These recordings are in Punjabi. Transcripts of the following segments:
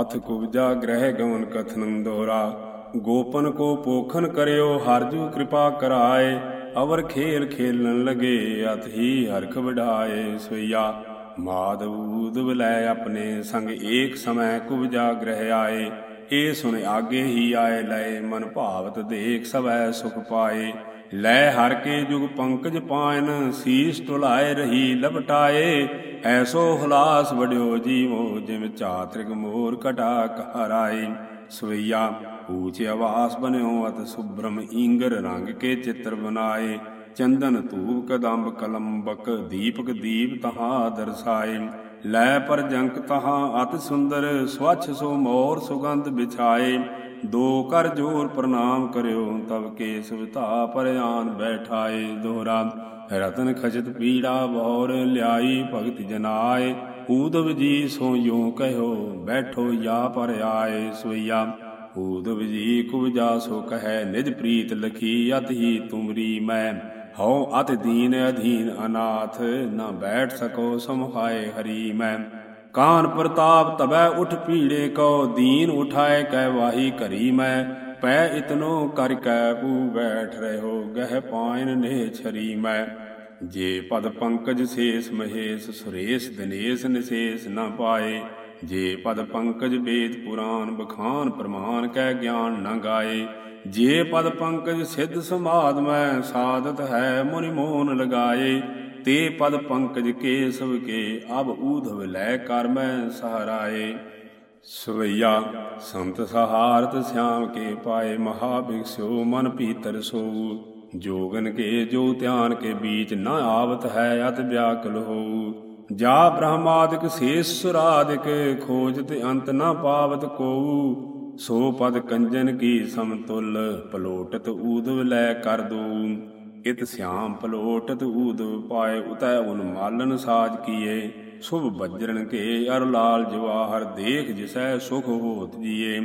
ਅਥ ਕੁਬਜਾ ਗ੍ਰਹਿ ਗਵਨ ਕਥਨੰ ਦੋਰਾ, ਗੋਪਨ ਕੋ ਪੋਖਨ ਕਰਿਓ ਹਰਜੂ ਕਿਰਪਾ ਕਰਾਏ, ਅਵਰ ਖੇਲ ਖੇਲਣ ਲਗੇ ਅਤ ਹੀ ਹਰਖ ਵਡਾਏ ਸੋਈਆ। ਮਾਦਵੂਦ ਲੈ ਆਪਣੇ ਸੰਗ ਏਕ ਸਮੈ ਕੁਬਜਾ ਗ੍ਰਹਿ ਆਏ ਇਹ ਸੁਣ ਆਗੇ ਹੀ ਆਏ, ਲੈ ਮਨ ਭਾਵਤ ਦੇਖ ਸਵੈ ਸੁਖ ਪਾਏ। ਲੈ ਹਰ ਕੇ ਜੁਗ ਪੰਕਜ ਪਾਇਨ, ਸੀਸ ਟੁਲਾਏ ਰਹੀ ਲਪਟਾਏ ਐਸੋ ਹੁਲਾਸ ਵਡਿਓ ਜੀਵੋ ਜਿਮ ਚਾਤ੍ਰਿਕ ਮੋਰ ਕਟਾ ਕਹਰਾਈ ਸਵਈਆ, ਊਚ ਆਵਾਸ ਬਨਿਓ ਅਤ ਸੁਭਰਮ ਈਂਗਰ ਰੰਗ ਕੇ ਚਿੱਤਰ ਬਨਾਏ ਚੰਦਨ ਧੂਪ ਕਦੰਬ ਕਲੰਬਕ, ਦੀਪਕ ਦੀਪ ਤਹਾ ਦਰਸਾਏ। ਲੈ ਪਰ ਜੰਕ ਤਹਾ ਅਤ ਸੁੰਦਰ, ਸਵਛ ਸੋ ਮੋਰ ਸੁਗੰਧ ਵਿਛਾਏ। ਦੋ ਕਰ ਜੋਰ ਪ੍ਰਣਾਮ ਕਰਿਓ ਤਬ ਕੇ ਸੁਤਾ ਪਰਿਆਨ ਬੈਠਾਏ। ਦੋਹਰਾ, ਰਤਨ ਖਚਤ ਪੀੜਾ ਬੌਰ ਲਿਆਈ, ਭਗਤ ਜਨਾਏ। ਊਦਵ ਜੀ ਸੋ ਯੋ ਕਹਿਓ, ਬੈਠੋ ਯਾ ਪਰ ਆਏ ਸੋਈਆ ਊਦਵ ਜੀ ਕੁਬਜਾ ਸੋ ਕਹੈ, ਨਿਜ ਪ੍ਰੀਤ ਲਖੀ, ਅਤ ਹੀ ਤੁਮਰੀ ਮੈਂ। ਹਉ ਅਤ ਦੀਨ ਅਧੀਨ ਅਨਾਥ, ਨਾ ਬੈਠ ਸਕੋ ਸਮਹਾਏ ਹਰੀ ਮੈਂ। ਕਾਨ ਪ੍ਰਤਾਪ ਤਬੈ ਉਠ ਪੀੜੇ ਕੋ ਦੀਨ ਉਠਾਏ ਕਹਿ ਵਾਹੀ ਕਰੀ ਮੈਂ। ਪੈ ਇਤਨੋ ਕਰ ਕੈ ਪੂ ਬੈਠ ਰਹੋ ਗਹਿ ਪਾਇਨ ਨੇ ਛਰੀ ਮੈਂ। ਜੇ ਪਦ ਪੰਕਜ ਸੇਸ ਮਹੇਸ਼, ਸੁਰੇਸ਼ ਦਿਨੇਸ਼ ਨਿਸੇਸ ਨਾ ਪਾਏ। ਜੇ ਪਦ ਪੰਕਜ ਵੇਦ ਪੁਰਾਨ ਬਖਾਨ, ਪ੍ਰਮਾਨ ਕਹਿ ਗਿਆਨ ਨਾ ਗਾਏ। ਜੇ ਪਦ ਪੰਕਜ ਸਿੱਧ ਸਮਾਦ ਮੈਂ, ਸਾਧਤ ਹੈ ਮੁਨਿ ਮੋਹਨ ਲਗਾਏ। ਤੇ ਪਦ ਪੰਕਜ ਕੇਸਵ ਕੇ, ਅਬ ਊਧਵ ਲੈ ਕਰ ਮੈਂ ਸਹਰਾਏ। ਸਵਈਆ, ਸੰਤ ਸਹਾਰਤ ਸਿਆਮ ਕੇ ਪਾਏ ਮਹਾ ਬਿਕਸਿਓ ਮਨ ਪੀਤਰ ਸੋ। ਜੋਗਨ ਕੇ, ਜੋ ਧਿਆਨ ਕੇ ਬੀਚ ਨਾ ਆਵਤ ਹੈ, ਅਤ ਵਿਆਕਲ ਹੋ। ਜਾ ਬ੍ਰਹਮਾਦਿਕ, ਸੇਸ ਸੁਰਾਦਿਕ ਖੋਜਤ ਅੰਤ ਨਾ ਪਾਵਤ ਕੋ। ਸੋ ਪਦ ਕੰਜਨ ਕੀ ਸਮਤੁਲ, ਪਲੋਟਤ ਊਦਵ ਲੈ ਕਰ ਦੂ। ਇਤ ਸਿਆਮ ਪਲੋਟਤ ਊਦਵ ਪਾਏ, ਉਤੈ ਉਨ ਮਾਲਨ ਸਾਜ ਕੀਏ। ਸੁਭ ਬੱਜਰਨ ਕੇ ਅਰ ਲਾਲ ਜਵਾਹਰ ਦੇਖ ਜਿਸੈ ਸੁਖ ਹੋਤ ਜੀਏ।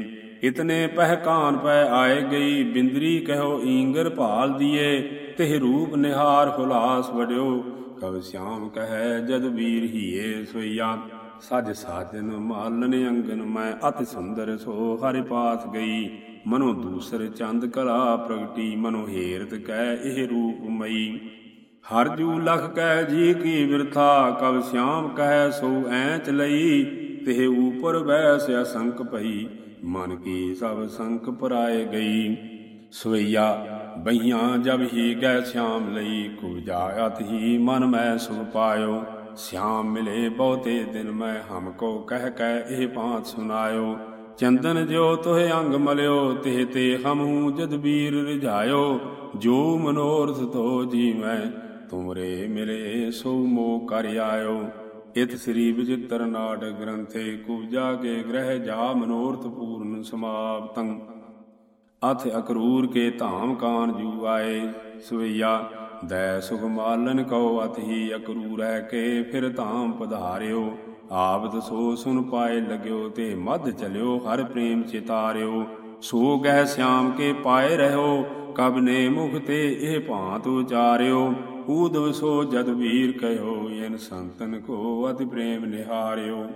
ਇਤਨੇ ਪਹਿਕਾਨ ਪੈ ਆਏ ਗਈ, ਬਿੰਦਰੀ ਕਹੋ ਈਂਗਰ ਭਾਲ ਦੀਏ। ਤਿਹ ਰੂਪ ਨਿਹਾਰ ਹੁਲਾਸ ਵਡਿਓ, ਕਵ ਸਿਆਮ ਕਹੈ ਜਦ ਵੀਰ ਹੀਏ ਸੋਇਆ ਸਜ ਸਾਜਨ ਮਾਲਨ ਅੰਗਨ ਮੈਂ ਅਤਿ ਸੁੰਦਰ ਸੋ ਹਰਿ ਪਾਸ ਗਈ। ਮਨੋ ਦੂਸਰ ਚੰਦ ਕਲਾ ਪ੍ਰਗਟੀ, ਮਨੋ ਹੇਰਤ ਕਹਿ ਇਹ ਰੂਪ ਮਈ। ਹਰ ਜੂ ਲਖ ਕਹਿ ਜੀ ਕੀ ਵਿਰਥਾ ਕਵ ਸਿਆਮ ਕਹਿ ਸੋ ਐਂਚ ਲਈ। ਤੇ ਉਪਰ ਬੈਸ ਅਸੰਕ ਭਈ, ਮਨ ਕੀ ਸਭ ਸੰਕ ਪਰਾਏ ਗਈ। ਸਵਈਆ ਬਈਆਂ ਜਬ ਹੀ ਗਏ ਸਿਆਮ ਲਈ ਕੁਜਾਇਤ ਹੀ ਮਨ ਮੈਂ ਸੁਭ ਪਾਇਓ। ਸਿਆਮ ਮਿਲੇ ਬਹੁਤੇ ਦਿਨ ਮੈਂ ਹਮ ਕੋ ਕਹਿ ਕਹਿ ਇਹ ਪਾਂਤ ਚੰਦਨ ਜੋ ਤੋਹਿ ਅੰਗ ਮਲਿਓ, ਤੇ ਤੇ ਹਮੂ ਜਦ ਰਿਝਾਇਓ। ਜੋ ਮਨੋਰਥ ਤੋ ਜੀ ਤੁਮਰੇ ਮਿਲੇ ਸੋ ਮੋ ਕਰ ਆਇਓ। ਇਤ ਸ੍ਰੀ ਵਿਚਿਤ੍ਰ ਨਾਟਕ ਗ੍ਰੰਥੇ ਕੁਬਜਾ ਕੇ ਗ੍ਰਹਿ ਜਾ ਮਨੋਰਥ ਪੂਰਨ ਸਮਾਪਤੰ। ਅਥ ਅਕਰੂਰ ਕੇ ਧਾਮ ਕਾਨ ਜੂ ਆਏ, ਸਵਈਆ ਦੈ ਸੁਖ ਮਾਲਨ ਕਉ ਅਤ ਹੀ ਰਹਿ ਕੇ ਫਿਰ ਧਾਮ ਪਧਾਰਿਓ। ਆਵਤ ਸੋ ਸੁਨ ਪਾਏ ਲਗਿਓ ਤੇ ਮਧ ਚਲਿਓ ਹਰ ਪ੍ਰੇਮ ਚਿਤਾਰਿਓ। ਸੋ ਗਹਿ ਸਿਆਮ ਕੇ ਪਾਏ ਰਹਿਓ ਕਬ ਨੇ ਮੁਖ ਤੇ ਇਹ ਭਾਂਤ ਉਚਾਰਿਓ। ਊਦਵ ਸੋ ਜਦ ਵੀਰ ਕਹਿਓ, ਇਨ ਸੰਤਨ ਕੋ ਅਤਿ ਪ੍ਰੇਮ ਨਿਹਾਰਿਓ।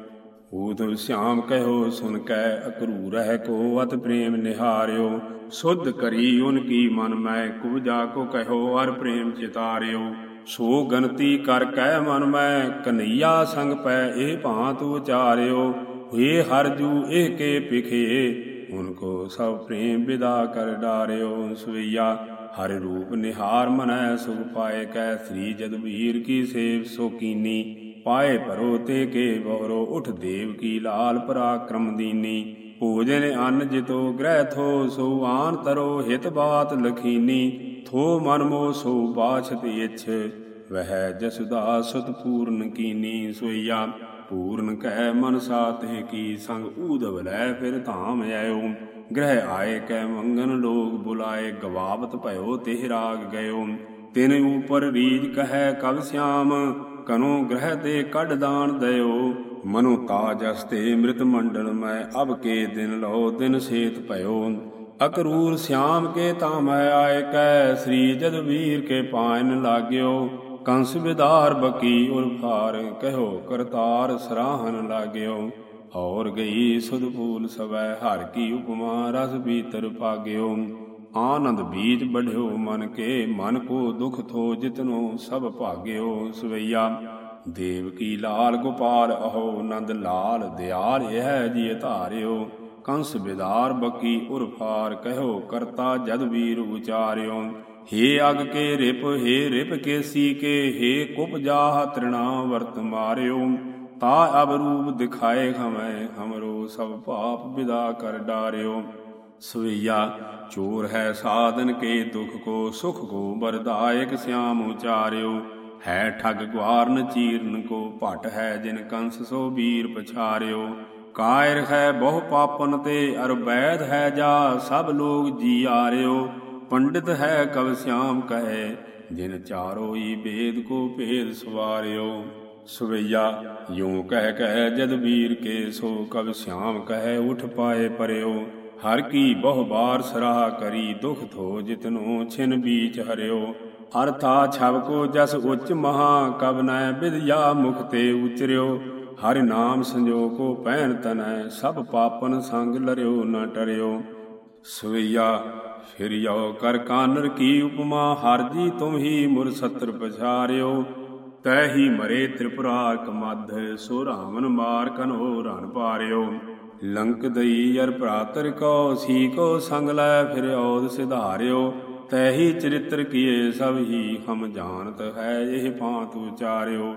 ਊਦਵ ਸਿਆਮ ਕਹਿਓ, ਸੁਨ ਕੈ ਅਕਰੂ ਰਹਿ ਕੋ ਅਤ ਪ੍ਰੇਮ ਨਿਹਾਰਿਓ। ਸੁਧ ਕਰੀ ਉਨ ਕੀ ਮਨ ਮੈਂ ਕੁਬਜਾ ਕੋ ਕਹਿਓ ਅਰ ਪ੍ਰੇਮ ਚਿਤਾਰਿਓ। ਸੋ ਗਨਤੀ ਕਰ ਕਹਿ ਮਨ ਮੈਂ, ਕਨਈਆ ਸੰਗ ਪੈ ਇਹ ਭਾਂਤ ਉਚਾਰਿਓ। ਹੋਏ ਹਰ ਜੂ ਇਹ ਕੇ ਪਿਖੇ ਉਨ ਕੋ ਸਭ ਪ੍ਰੇਮ ਵਿਦਾ ਕਰ ਡਾਰਿਓ। ਸਵਈਆ, ਹਰ ਰੂਪ ਨਿਹਾਰ ਮਨੈ ਸੁਖ ਪਾਏ ਕੈ, ਸ੍ਰੀ ਜਦਵੀਰ ਕੀ ਸੇਵ ਸੋ ਕੀਨੀ। ਪਾਏ ਭਰੋ ਤੇ ਕੇ ਬਹਰੋ ਉਠ ਦੇਵ ਕੀ ਲਾਲ ਪਰਾਕਰਮ ਦੀਨੀ। ਭੋਜਨ ਅੰਨ ਜਿਤੋ ਗ੍ਰਹਿ ਥੋ ਸੋ ਆਨ ਤਰੋ ਹਿਤ ਬਾਤ ਲਖੀਨੀ। ਥੋ ਮਨ ਮੋ ਸੋ ਬਾਛਤ ਇਛ ਵਹਿ ਜਸੁਦਾ ਸੁਤ ਪੂਰਨ ਕੀਨੀ ਸੋਈਆ। ਪੂਰਨ ਕਹਿ ਮਨ ਸਾਤੇ ਕੀ ਸੰਗ ਊਦਵ ਲੈ ਫਿਰ ਧਾਮ ਆਇਓ ਗ੍ਰਹਿ ਆਏ ਕੈ ਮੰਗਨ ਲੋਗ ਬੁਲਾਏ, ਗਵਾਵਤ ਭਇਓ ਤੇ ਰਾਗ ਗਇਓ। ਤਿਨ ਉਪਰ ਰੀਜ ਕਹੈ ਕਵ ਸਿਆਮ ਕਨੋ ਗ੍ਰਹਿ ਤੇ ਕੱਢ ਦਾਨ ਦਇਓ ਮਨੁ ਤਾਜ ਅਸਤੇ ਮ੍ਰਿਤ ਮੰਡਲ ਮੈਂ, ਅਬ ਕੇ ਦਿਨ ਲਓ ਦਿਨ ਸੇਤ ਭਇਓ। ਅਕਰੂਰ ਸਿਆਮ ਕੇ ਤਾਮੈ ਆਏ ਕੈ, ਸ੍ਰੀ ਜਦਵੀਰ ਕੇ ਪਾਇਨ ਲਾਗਿਓ। ਕੰਸ ਵਿਦਾਰ ਬਕੀ ਉਰ ਫਾਰ ਕਹਿਓ ਕਰਤਾਰ ਸਰਾਹਨ ਲਾਗਿਓ। ਔਰ ਗਈ ਸੁਧ ਫੂਲ ਸਵੈ, ਹਰ ਕੀ ਉਪਮਾ ਰਸ ਭੀਤਰ ਪਾਗਿਓ। ਆਨੰਦ ਬੀਜ ਬਢਿਓ ਮਨ ਕੇ, ਮਨ ਕੋ ਦੁਖ ਥੋ ਜਿਤਨੋ ਸਭ ਭਾਗਿਓ ਸਵਈਆ। ਦੇਵ ਕੀ ਲਾਲ ਗੋਪਾਲ, ਅਹੋ ਨੰਦ ਲਾਲ, ਦਿਆਲ ਇਹ ਜੀ ਧਾਰਿਓ। ਕੰਸ ਬਿਦਾਰ ਬਕੀ ਉਰਫਾਰ ਕਹਿਓ, ਕਰਤਾ ਜਦ ਵੀਰ ਉਚਾਰਿਓ। ਹੇ ਅਗ ਕੇ ਰਿਪ, ਹੇ ਰਿਪ ਕੇ ਕੇ ਹੇ ਕੁਪ ਜਾਹ ਤ੍ਰਿਣਾ ਵਰਤ ਮਾਰਿਓ। ਤਾ ਅਬ ਰੂਪ ਦਿਖਾਏ ਹਮੈ, ਹਮਰੋ ਸਭ ਪਾਪ ਵਿਦਾ ਕਰ ਡਾਰਿਓ। ਸਵਈਆ, ਚੋਰ ਹੈ ਸਾਧਨ ਕੇ ਦੁਖ ਕੋ, ਸੁਖ ਕੋ ਬਰਦਾਇਕ ਸਿਆਮ ਉਚਾਰਿਓ। ਹੈ ਠਗ ਗਵਾਰਨ ਚੀਰਨ ਕੋ, ਭਟ ਹੈ ਜਿਨ ਕੰਸ ਸੋ ਵੀਰ ਪਛਾਰਿਓ। ਕਾਇਰ ਹੈ ਬਹੁ ਪਾਪਨ ਤੇ ਅਰਬੈਦ ਹੈ ਜਾ ਸਭ ਲੋਗ ਜੀ ਆਰਿਓ। ਪੰਡਿਤ ਹੈ ਕਵ ਸਿਆਮ ਕਹੇ, ਜਿਨ ਚਾਰੋ ਈ ਬੇਦ ਕੋ ਭੇਦ ਸਵਾਰਿਓ। ਸਵਈਆ, ਯੂੰ ਕਹਿ ਕਹਿ ਜਦ ਵੀਰ ਕੇ ਸੋ ਕਵ ਸਿਆਮ ਕਹੇ, ਉਠ ਪਾਏ ਪਰਿਓ। ਹਰ ਕੀ ਬਹੁ ਬਾਰ ਸਰਾਹ ਕਰੀ ਦੁਖ ਥੋ ਜਿਤਨੋ ਛਿਨ ਬੀਚ ਹਰਿਓ। ਅਰਥਾ ਛਬ ਕੋ ਜਸ ਉੱਚ ਮਹਾ ਕਬ ਨੈ ਵਿਦਿਆ ਮੁਖ ਤੇ ਉਚਰਿਓ। ਹਰਿ ਨਾਮ ਸੰਜੋਗੋ ਪਹਿਨ ਤਨੈ ਸਭ ਪਾਪਨ ਸੰਗ ਲਰਿਓ ਨ ਟਰਿਓ। ਸਵਈਆ, ਫਿਰ ਯੋ ਕਰ ਕਾਨਰ ਕੀ ਉਪਮਾ, ਹਰ ਜੀ ਤੁਮ ਹੀ ਮੁਰ ਸਤਰ ਪਛਾਰਿਓ। ਤੈ ਹੀ ਮਰੇ ਤ੍ਰਿਪੁਰਾ ਕਮਧ, ਸੋ ਰਾਵਣ ਮਾਰ ਕਨੋ ਰਣ ਪਾਰਿਓ। ਲੰਕ ਦਈ ਯਰ ਭਰਾਤਰ ਕੋ, ਸੀ ਕੋ ਸੰਗ ਲੈ ਫਿਰ ਔਦ ਸਿਧਾਰਿਓ। ਤੈ ਹੀ ਚਰਿਤ੍ਰ ਕੀਏ, ਸਭ ਹੀ ਹਮ ਜਾਣਤ ਹੈ, ਇਹ ਪਾਂਤ ਉਚਾਰਿਓ।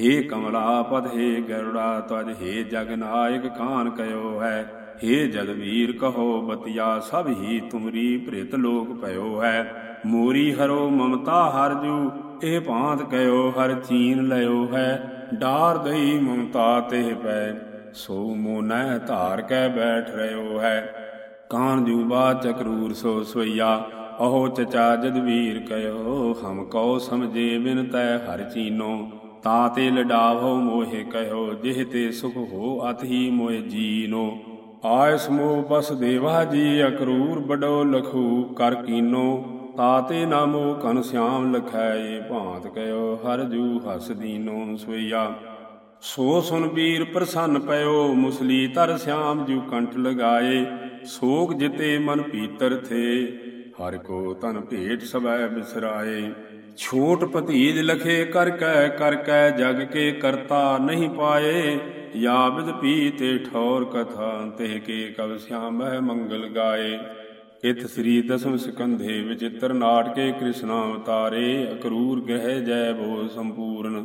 ਹੇ ਕਮਲਾ, ਪਦ ਹੇ ਗਰੁੜਾ, ਤਜ ਹੇ ਜਗਨਾਇਕ ਖਾਨ ਕਯੋ ਹੈ। हे ਜਗਵੀਰ ਕਹੋ ਬਤਿਆ ਸਭ ਹੀ ਤੁਮਰੀ ਪ੍ਰਿਤ ਲੋਕ ਭਇਓ ਹੈ। ਮੋਰੀ ਹਰੋ ਮਮਤਾ ਹਰ ਜੂ, ਇਹ ਭਾਂਤ ਕਯੋ ਹਰ ਚੀਨ ਲਇਓ ਹੈ। ਡਾਰ ਦਈ ਮਮਤਾ ਤੇ ਪੈ, ਸੋ ਮੋਨੈ ਧਾਰ ਕੈ ਬੈਠ ਰਿਓ ਹੈ। ਕਾਨ ਜੂਬਾ ਚਕਰੂਰ ਸੋ ਸੋਈਆ ਅਹੋ ਚਚਾ ਜਦਵੀਰ ਕਯੋ ਹਮ ਕਉ ਸਮਝੇ ਬਿਨ ਤੈ ਹਰ ਚੀਨੋ। ਤਾ ਤੇ ਲਡਾਵੋ ਮੋਹਿ ਕਹਿਓ ਜਿਹ ਤੇ ਸੁਖ ਹੋ ਅਤਹੀ ਮੋਹਿ ਜੀਨੋ। ਆਇਸ ਮੋਹ ਬਸ ਦੇਵਾ ਜੀ ਅਕਰੂਰ ਬਡੋ ਲਖੂ, ਕਰ ਕੀਨੋ, ਤਾਤੇ ਨਾਮੋ ਕਨ ਸਿਆਮ ਲਖਾਏ, ਭਾਂਤ ਕਹਿਓ ਹਰ ਜੂ ਹਸ ਦੀਨੋ ਸੋਈਆ ਸੋ ਸੁਨ ਵੀਰ ਪ੍ਰਸੰਨ ਪਇਓ, ਮੁਸਲੀ ਤਰ ਸਿਆਮ ਜੂ ਕੰਠ ਲਗਾਏ, ਸੋਗ ਜਿਤੇ ਮਨ ਪੀਤਰ ਥੇ, ਹਰ ਕੋ ਤਨ ਭੇਟ ਸਵੈ ਬਿਸਰਾਏ। ਛੋਟ ਭਤੀਜ ਲਖੇ ਕਰ ਕੈ ਕਰ ਕੈ ਜਗ ਕੇ ਕਰਤਾ ਨਹੀਂ ਪਾਏ। ਯਾ ਬਿਦ ਪੀ ਤੇ ਠੌਰ ਕਥਾ ਤੇ ਕੇ ਕਵ ਸਿਆਮਹਿ ਮੰਗਲ ਗਾਏ। ਇਤ ਸ੍ਰੀ ਦਸਮ ਸਕੰਧੇ ਵਿਚਿਤ੍ਰ ਨਾਟਕੇ ਕ੍ਰਿਸ਼ਨ ਅਵਤਾਰੇ, ਅਕਰੂਰ ਗ੍ਰਹਿ ਜੈ ਬੋ ਸੰਪੂਰਨ।